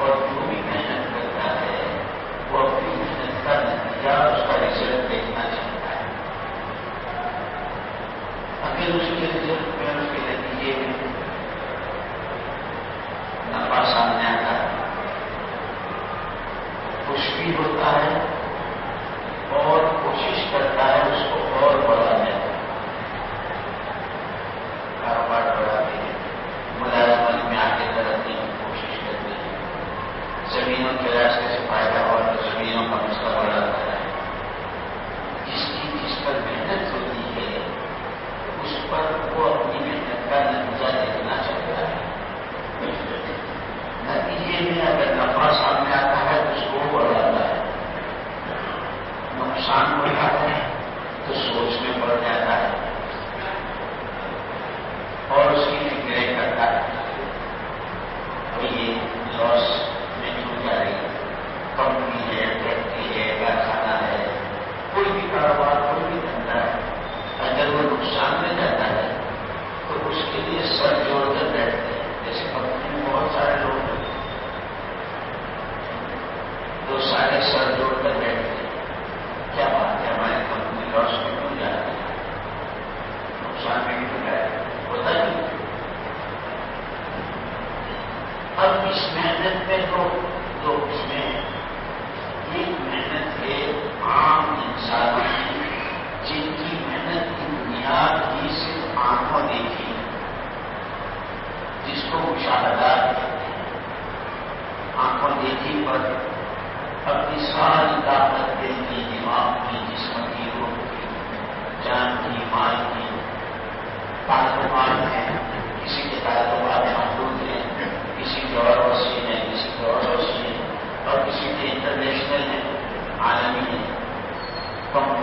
or roaming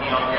کمپنیوں کے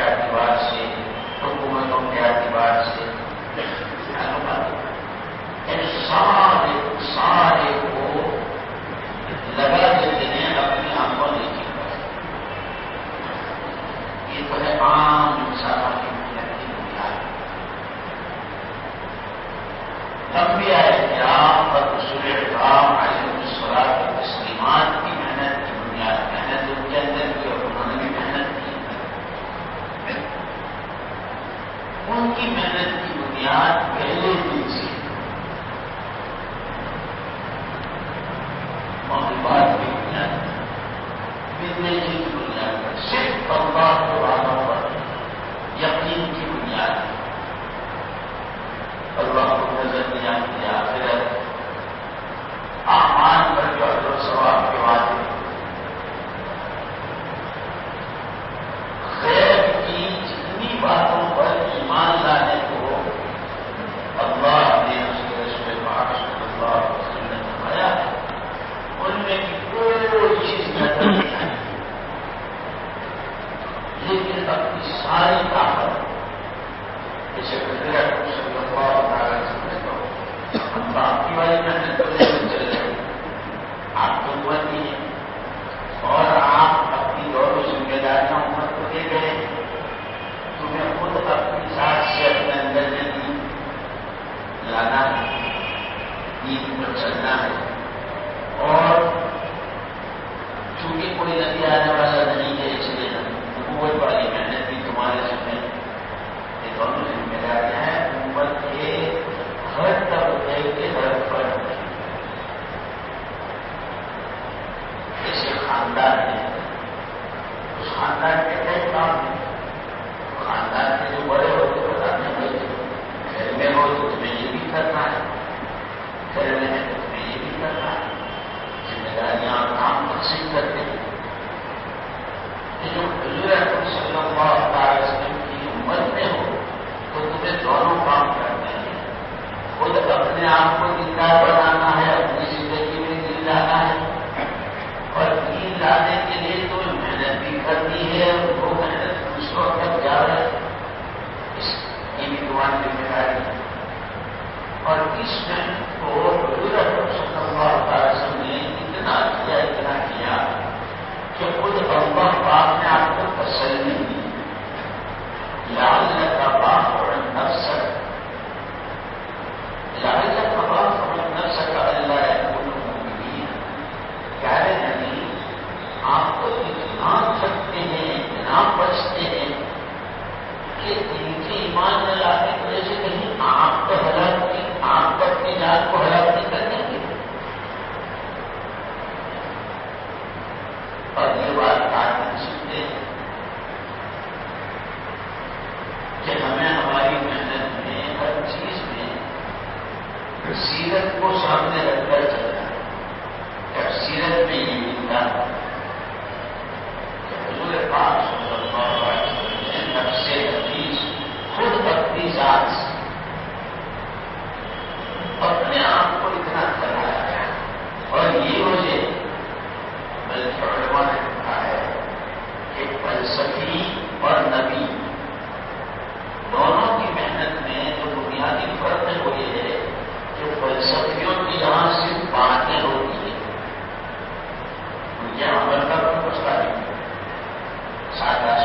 Sorry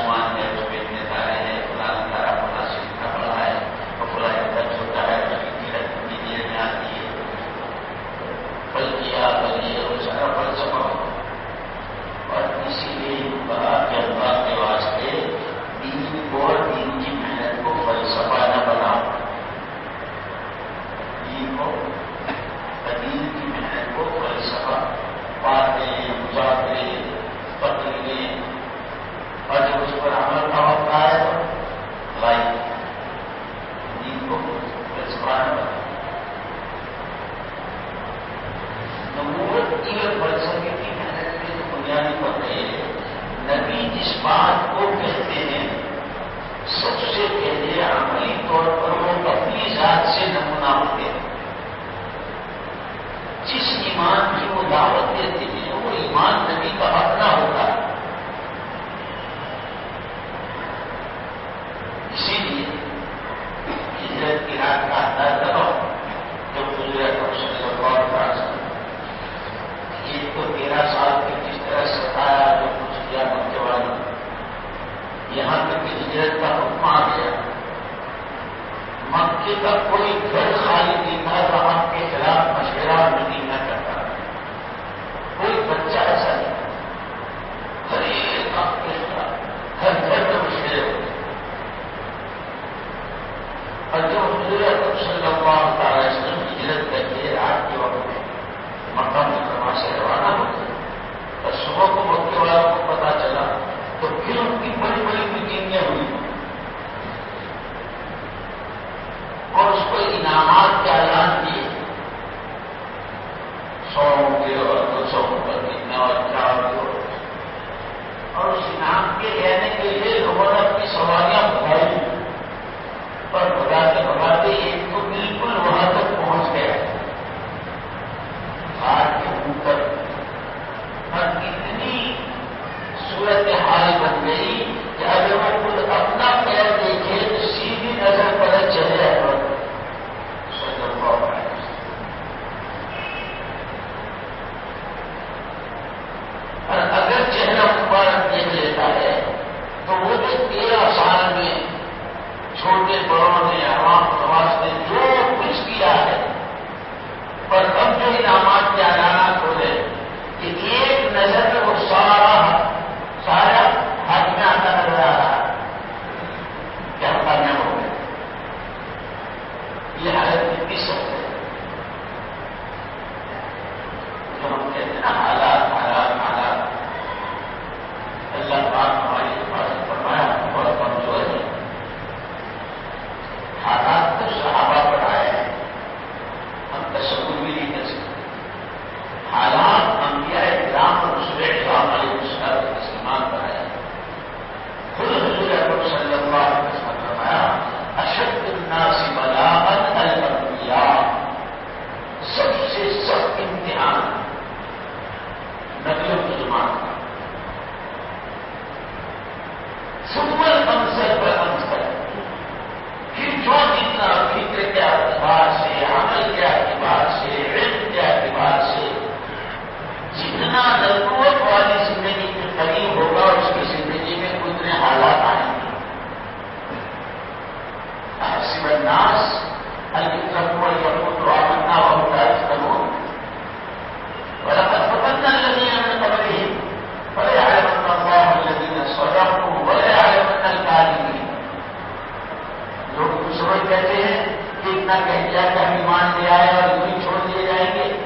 لوگ کہتے ہیں کہ اتنا کہہ دیا کہ ہم ایمان لے آئے اور یوں ہی چھوڑ دیے جائیں گے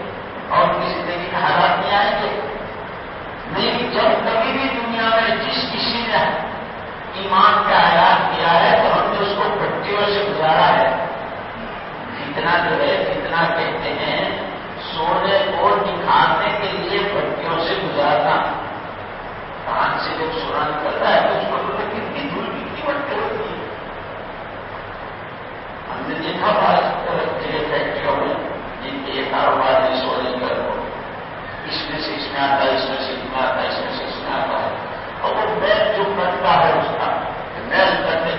اور ان کی زندگی حالات نہیں آئیں گے۔ نہیں جب کبھی بھی دنیا میں جس کسی نے ایمان کا اعلان کیا ہے تو ہم نے اس کو بھٹیوں سے گزارا ہے۔ فتنا جو ہے فتنا کہتے ہیں، سونے کو نکھارنے کے لیے بھٹیوں سے گزارنا۔ کان سے جب سونا نکلتا ہے تو اس کو کتنی دور کتنی بٹے ہوتی ہے ہم نے دیکھا بھارت بات جگہ فیکٹریوں میں جن کے یہ کاروبار ہے سونے کا اس میں سے اس میں آتا ہے اس میں سے اس میں آتا ہے اس میں سے اس میں آتا ہے اور وہ بیگ جو کٹتا ہے اس کا میل کرتے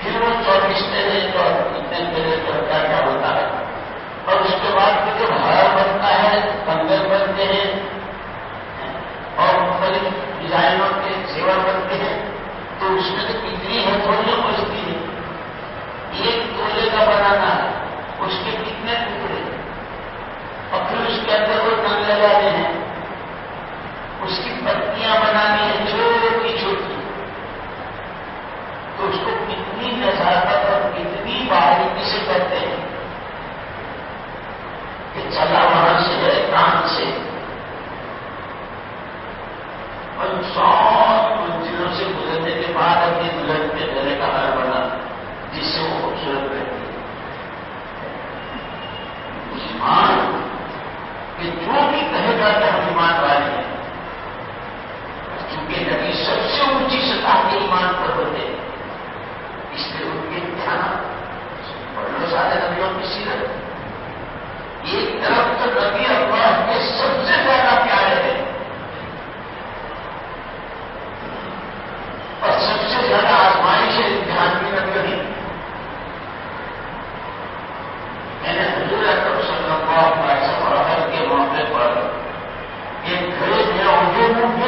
پھر وہ چوبیس میرے تو اتنے میرے تو کیا کیا ہوتا ہے اور اس کے بعد پھر جو ہر بنتا ہے کنگل بنتے ہیں اور مختلف ڈیزائنوں کے سیور بنتے ہیں۔ تو اس میں تو کتنی ہے تھوڑی بچتی ایک تولے کا بنانا ہے، اس کے کتنے ٹکڑے۔ اور پھر اس کے اندر وہ ٹنگ لگانے ہیں۔ اس کی پتیاں بنانی ہے چھوٹی چھوٹی۔ تو اس کو کتنی نزاکت اور کتنی باریکی سے کرتے ہیں۔ کہ چلا وہاں سے ہے کان سے۔ اور سات منزلوں سے گزرنے کے بعد اپنی دلہن کے گلے کا ہر جس سے وہ خوبصورت رہتے مسلمان کہ جو بھی کہے گا کہ ہم ایمان والے ہیں چونکہ نبی سب سے اونچی سطح کے ایمان پر ہوتے ہیں اس لیے ان کے دھیان بڑوں سارے نبیوں کی سیرت ایک طرف تو نبی اللہ کے سب سے زیادہ پیارے ہیں اور سب سے زیادہ آزمائش ہے دھیان کی نبی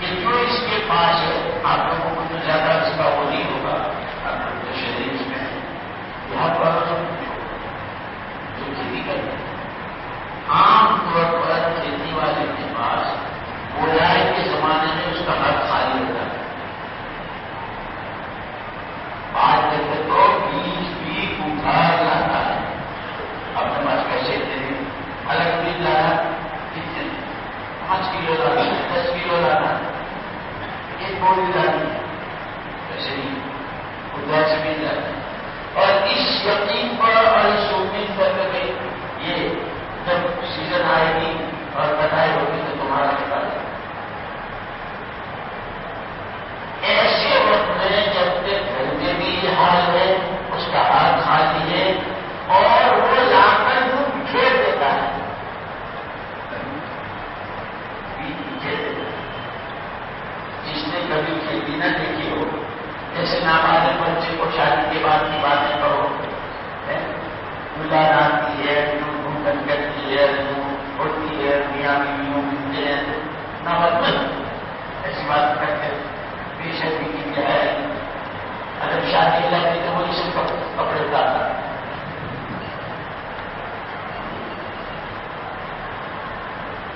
جو اس کے پاس ہے آپ لوگوں کو زیادہ ہونی چاہیے خدا سے ہے۔ اور اس یقین پر اور اس امید پر کہ یہ جب سیزن آئے گی اور بتائے ہوگی تو تمہارا پتا ایسے وقت میں جب تک گھر کے بھی حال ہے، اس کا حال خالی نہ دیکھی ہو جیسے نابالغ بچے کو شادی کے بعد کی باتیں کرو ملاقات کی ہے کنکٹ کی ہے ہوتی ہے، میاں بیویوں ملتے ہیں۔ نہ مطلب ایسی بات کرتے بے شادی کی کیا ہے؟ اگر شادی لگتی تو وہ اسے پکڑے تھا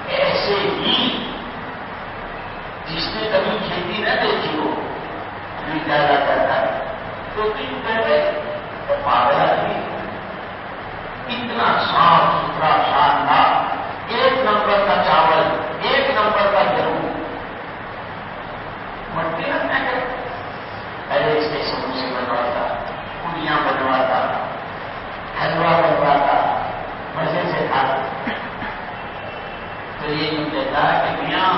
ایسے ہی جس نے کبھی کھیتی نہ دیکھی جانا چاہتا ہے۔ تو تین پہلے معاملہ بھی اتنا صاف ستھرا شاندار ایک نمبر کا چاول، ایک نمبر کا گیہوں مٹی رکھنا ہے پہلے اس کے سموسے بنواتا پوڑیاں بنواتا حلوا بنواتا، مزے سے کھاتا۔ تو یہ کہتا ہے کہ میاں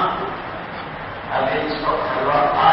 ابھی اس کو حلوا کھا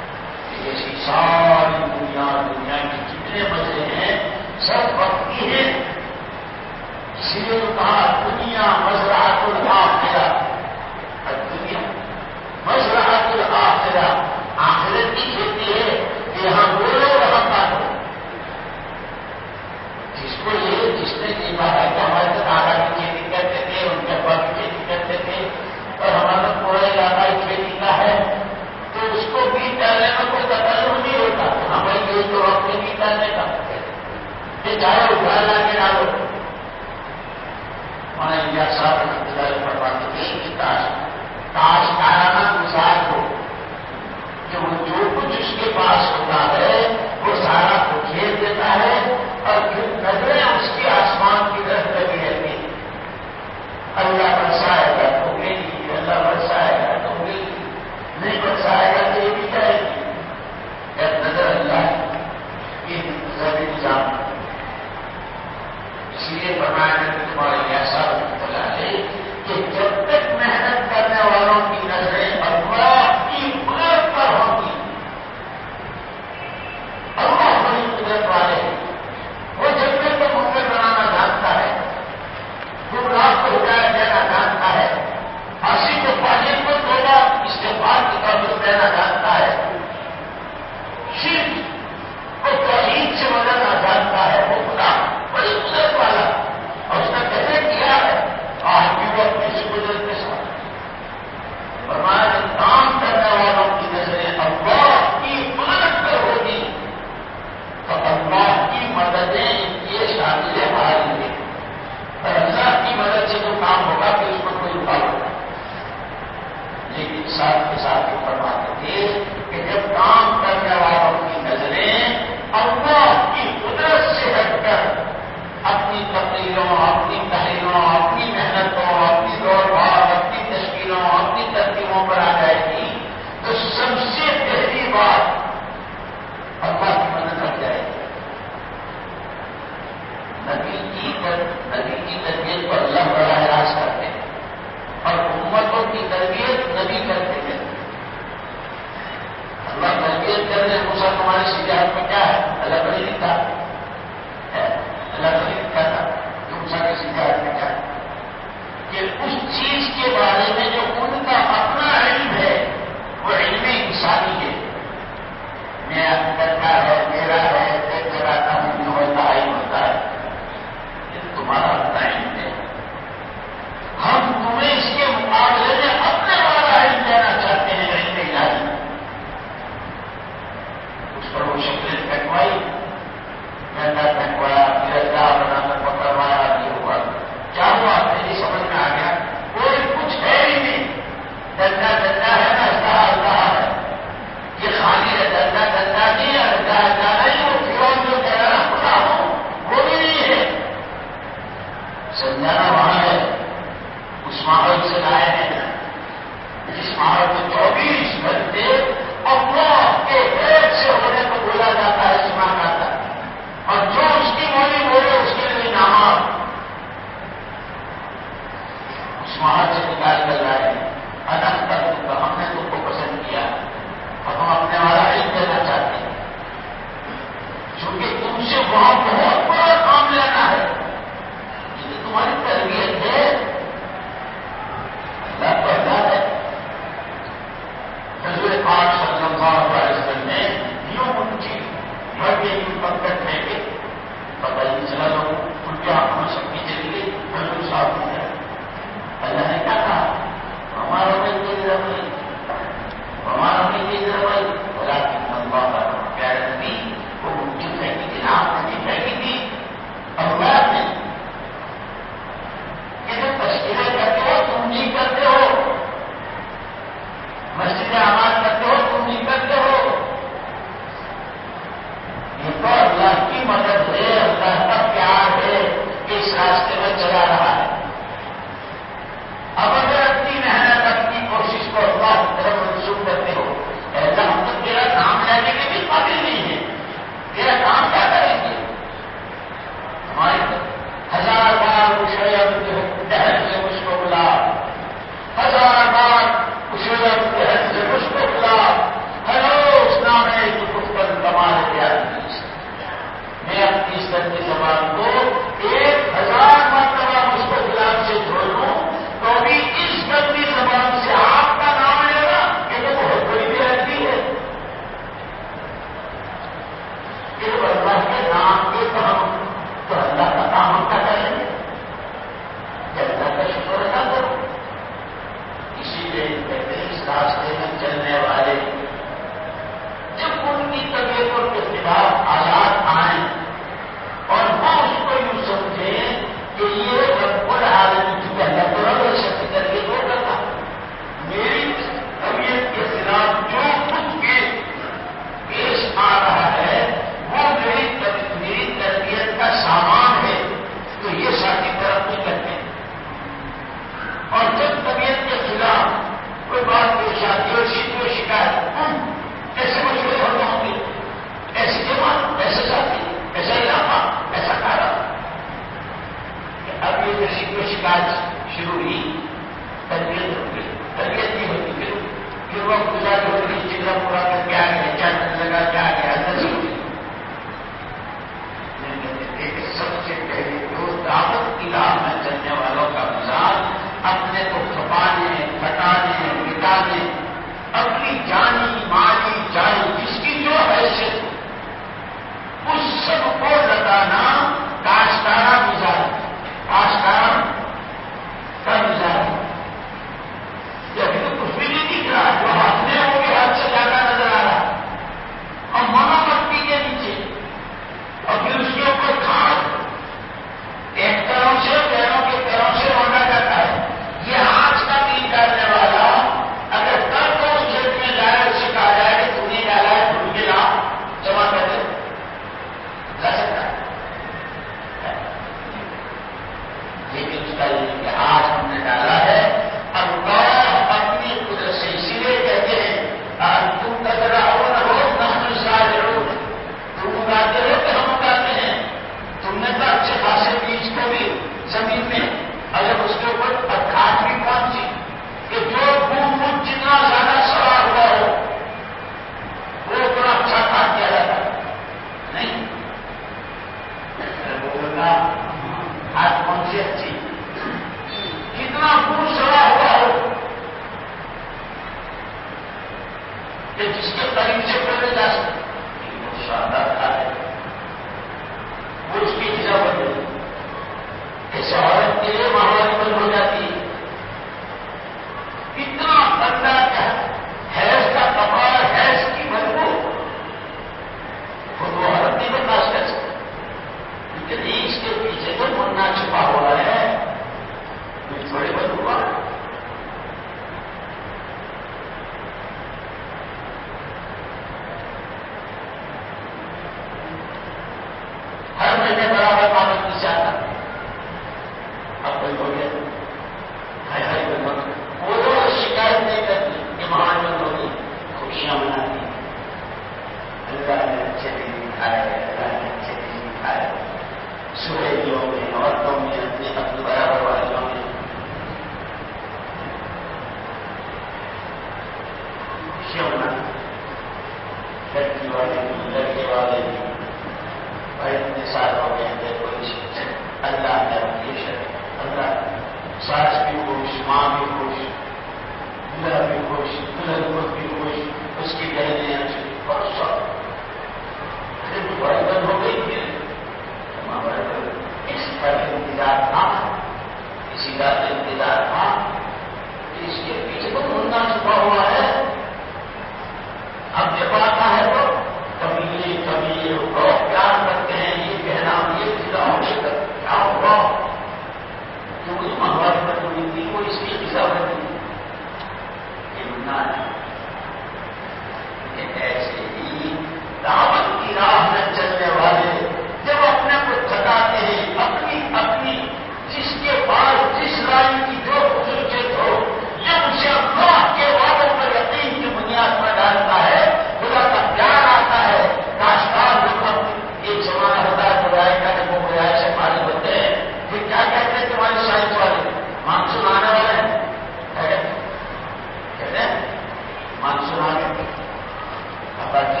مانسون آنے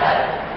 Okay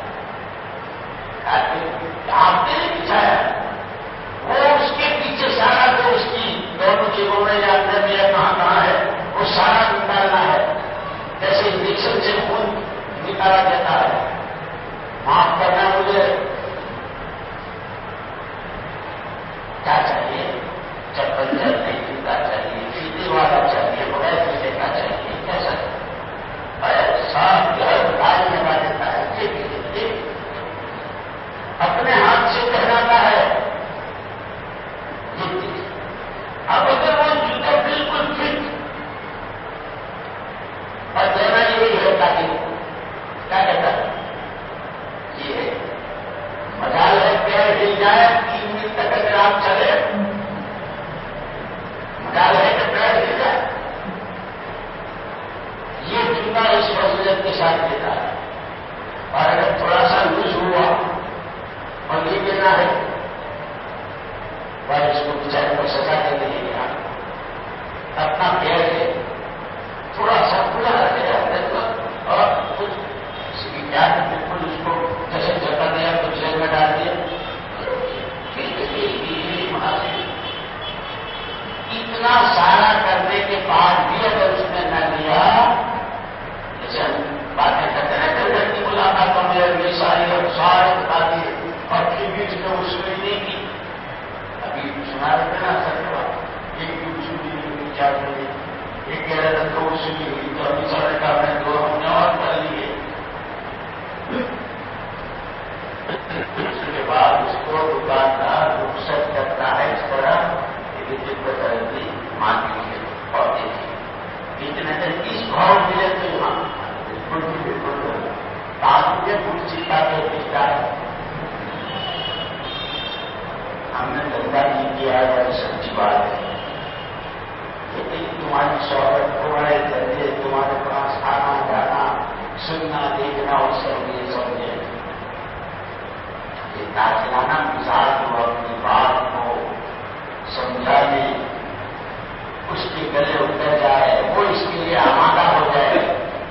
وہ اس کے لیے آمادہ ہو جائے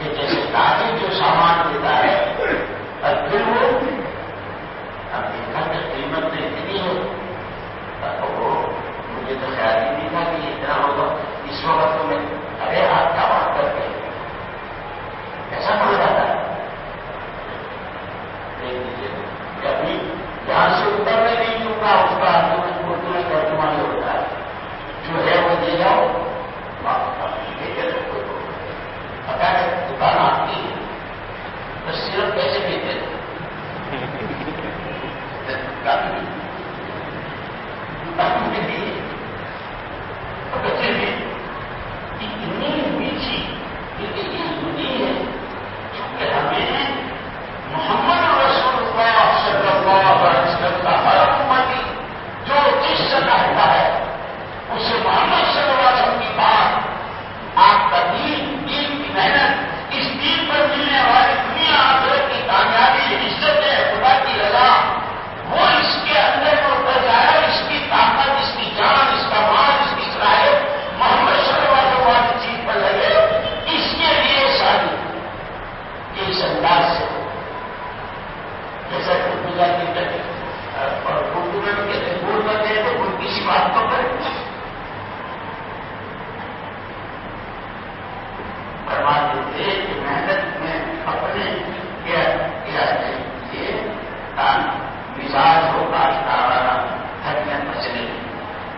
کہ جیسے تاجر جو سامان دیتا ہے اور پھر وہ اب دیکھا کہ قیمت میں اتنی ہو وہ مجھے تو خیال ہی نہیں تھا کہ اتنا ہوگا اس وقت میں ارے آپ کا بات کر کے ایسا پڑ جاتا ہے دیکھ لیجیے کبھی جہاں سے اتر میں نہیں چکا اس کا ہوتا ہے جو ہے وہ دے جاؤ پتا ہے دکان آپ کی ہے تو صرف کیسے دیتے بچے بھی اتنی میٹھی کیونکہ یہ دنیا ہے کیونکہ ہمیں محمد رسول اللہ صلی اللہ علیہ وسلم کا ہر امتی جو جس سے کہتا ہے اسے محمد صلی اللہ علیہ وسلم کی بات آپ کا دین دین کی محنت اس دین پر ملنے والی دنیا آخرت کی کامیابی عزت ہے خدا کی رضا وہ اس کے اندر میں اتر جائے اس کی طاقت اس کی جان اس کا مال اس کی صلاحیت محمد صلی اللہ علیہ وسلم والی چیز پر لگے اس کے لیے شادی اس انداز سے جیسا کہ پوجا کی کرے اور اردو میں کہتے ہیں بول کرتے ہیں تو کوئی کسی بات کو کرے فرما دیتے کہ محنت میں اپنے کیا یہ مزاج میں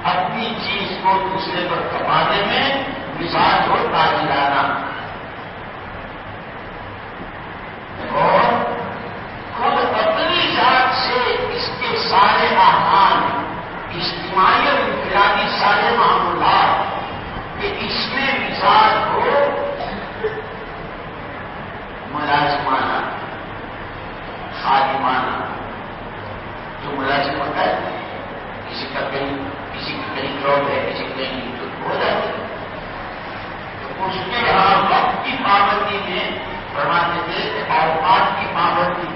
اپنی چیز کو دوسرے پر کمانے میں مزاج ہو تاجرانہ اور خود اپنی ذات سے اس کے سارے آہان اجتماعی اور انفرادی سارے معمولات کہ اس میں مزاج ہو ملازمانہ خادمانہ ملازم ہوتا ہے کسی کا کہیں کسی کی کہیں جاب ہے کسی کی کہیں ہو جاتی تو اس کے یہاں وقت کی پابندی میں فرماتے تھے اوقات کی پابندی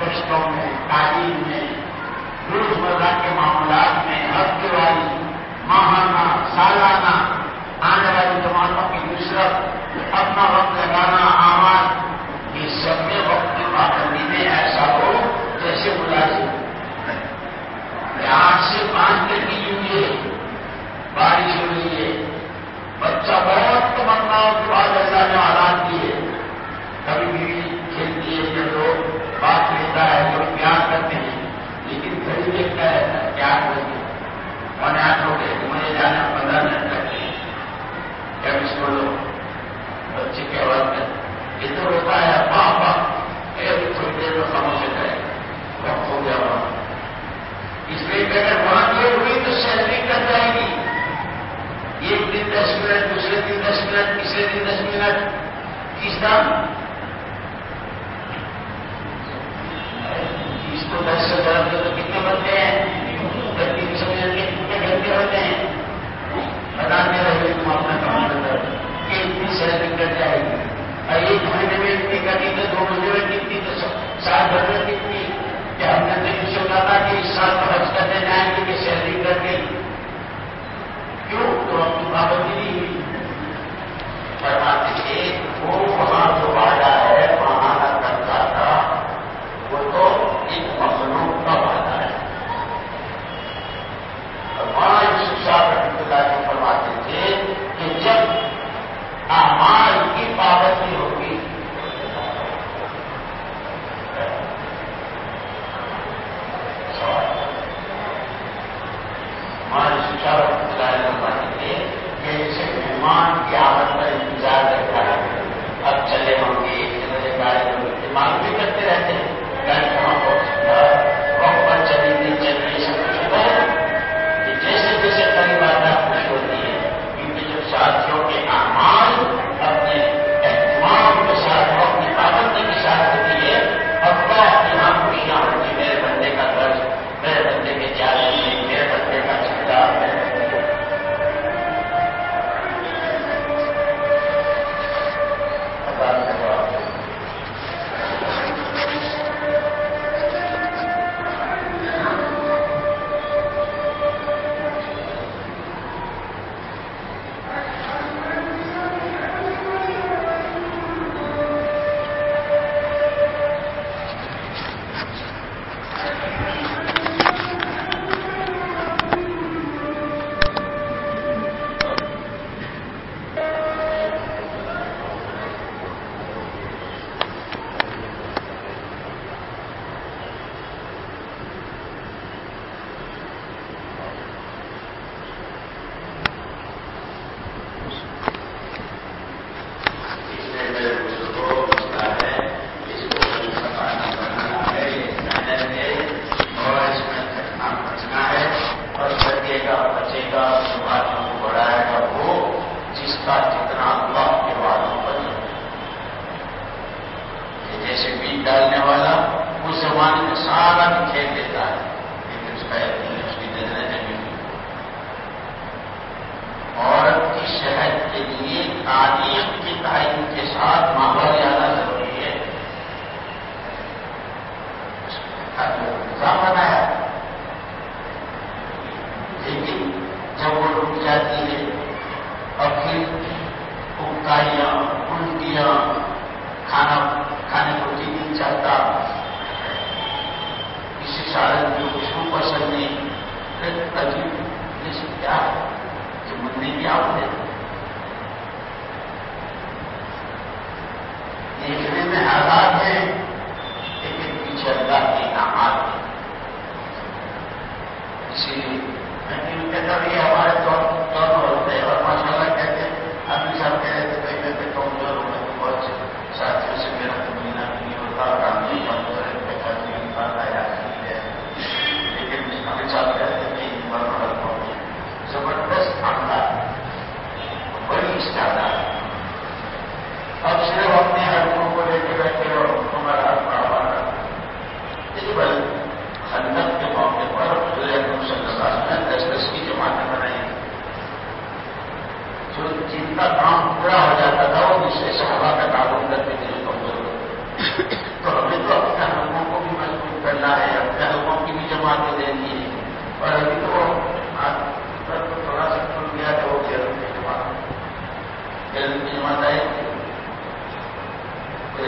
گشتوں میں تعلیم میں روزمرہ کے معاملات میں ہفتے والی ماہانہ سالانہ آنے والی جماعتوں کی نصرت اپنا وقت لگانا آواز یہ سب میں وقت کی پابندی میں ایسا ہو جیسے ملازم آٹھ کی بارش ہو رہی ہے۔ بچہ بہت تمنا کے بعد ایسا جو آلات دیے۔ کبھی بھی کھیلتی ہے جب لوگ بات لیتا ہے جو پیار کرتے ہیں، لیکن گھڑی دیکھتا ہے کیا ہوگی اور آٹھ ہو گئے مجھے جانا پندرہ منٹ لگتے ہیں جب اس کو لو بچے کے آواز میں یہ تو ہوتا ہے، باپ باپ۔ تھوڑی دیر میں خاموش ہو وقت ہو گیا وہاں اس لیے کہ اگر وہاں دیر ہوئی تو سیلری کر جائے گی۔ ایک دن دس منٹ، دوسرے دن دس منٹ، تیسرے دن دس منٹ۔ تیسرا اس کو دس سے درد تو کتنے بنتے ہیں؟ تین سو منٹ کے کتنے گھنٹے ہوتے ہیں؟ بتاتے رہے تم اپنا کام کر کہ اتنی سیلری کر جائے گی۔ اور ایک مہینے میں اتنی کرنی تو دو مہینے میں کتنی تو سال بھر میں کتنی؟ کہ ہم نے تو یہ سوچا تھا کہ الله گا باتوں کو بڑھائے گا وہ جس کا جتنا اللہ کے والوں پر کہ جیسے بیج ڈالنے والا، اس زمانے میں سارا کھیل دیتا ہے، لیکن اس کا یقین اس کی نظریں نہیں۔ عورت کی صحت کے لیے تعلیم کی تعلیم کے ساتھ ماحول زیادہ ضروری ہے۔ نظام بنایا۔ لیکن جب وہ رک جاتی ہے اور پھر اکائیاں الٹیاں، کھانا کھانے کو دل نہیں چاہتا۔ کسی سالن کی خوشبو پسند نہیں پھر یہ سب کیا ہے یہ منی کیا ہوتے دیکھنے میں آزاد ہے لیکن پیچھے اللہ کے انعامات ہیں اسی لیے من كثرها غلط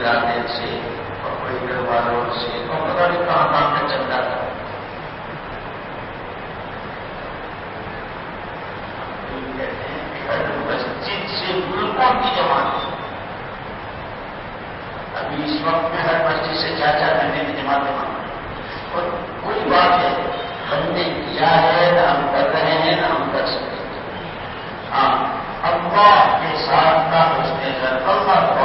کوئی سے اور کوئی گھر والوں سے اور پتا نہیں کہاں کہاں میں چل رہا تھا کہتے ہیں کہ ہر مسجد سے ملکوں کی جماعت ابھی اس وقت میں ہر مسجد سے چار چار مہینے کی جماعت جمع اور کوئی بات ہے، ہم نے کیا ہے، نہ ہم کر رہے ہیں، نہ ہم کر سکتے ہیں۔ ہاں اللہ کے ساتھ کا اس نے اللہ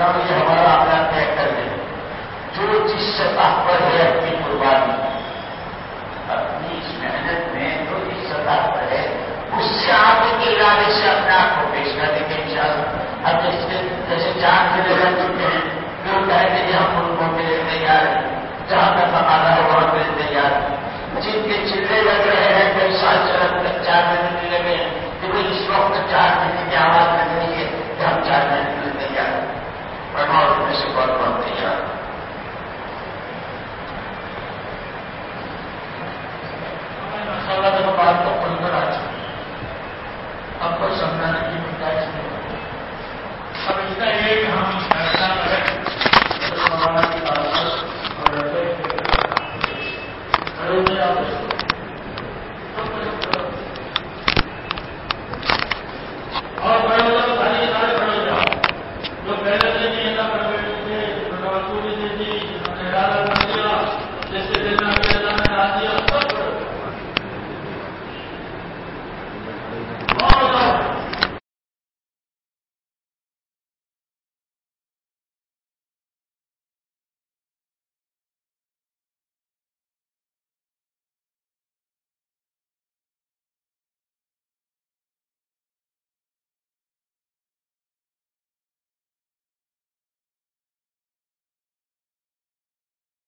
یہ ہمارا اپنا طے کر لے۔ جو جس سطح پر ہے اپنی قربانی۔ اپنی اس محنت میں جو جس سطح پر ہے، اس سے آپ کے ارادے سے اپنے آپ کو پیش کر دیں گے ان شاء اللہ اب اس جیسے چار دن لے چکے ہیں لوگ کہیں گے جی ہم ملکوں کے لیے تیار ہیں۔ جہاں تک ہمارا ہے، وہاں کے تیار جن کے چلے لگ رہے ہیں، کئی سال چلن تک چار دن لگے ہیں۔ کیونکہ اس وقت چار دن کی آواز لگ رہی ہے، کہ ہم چار مہینے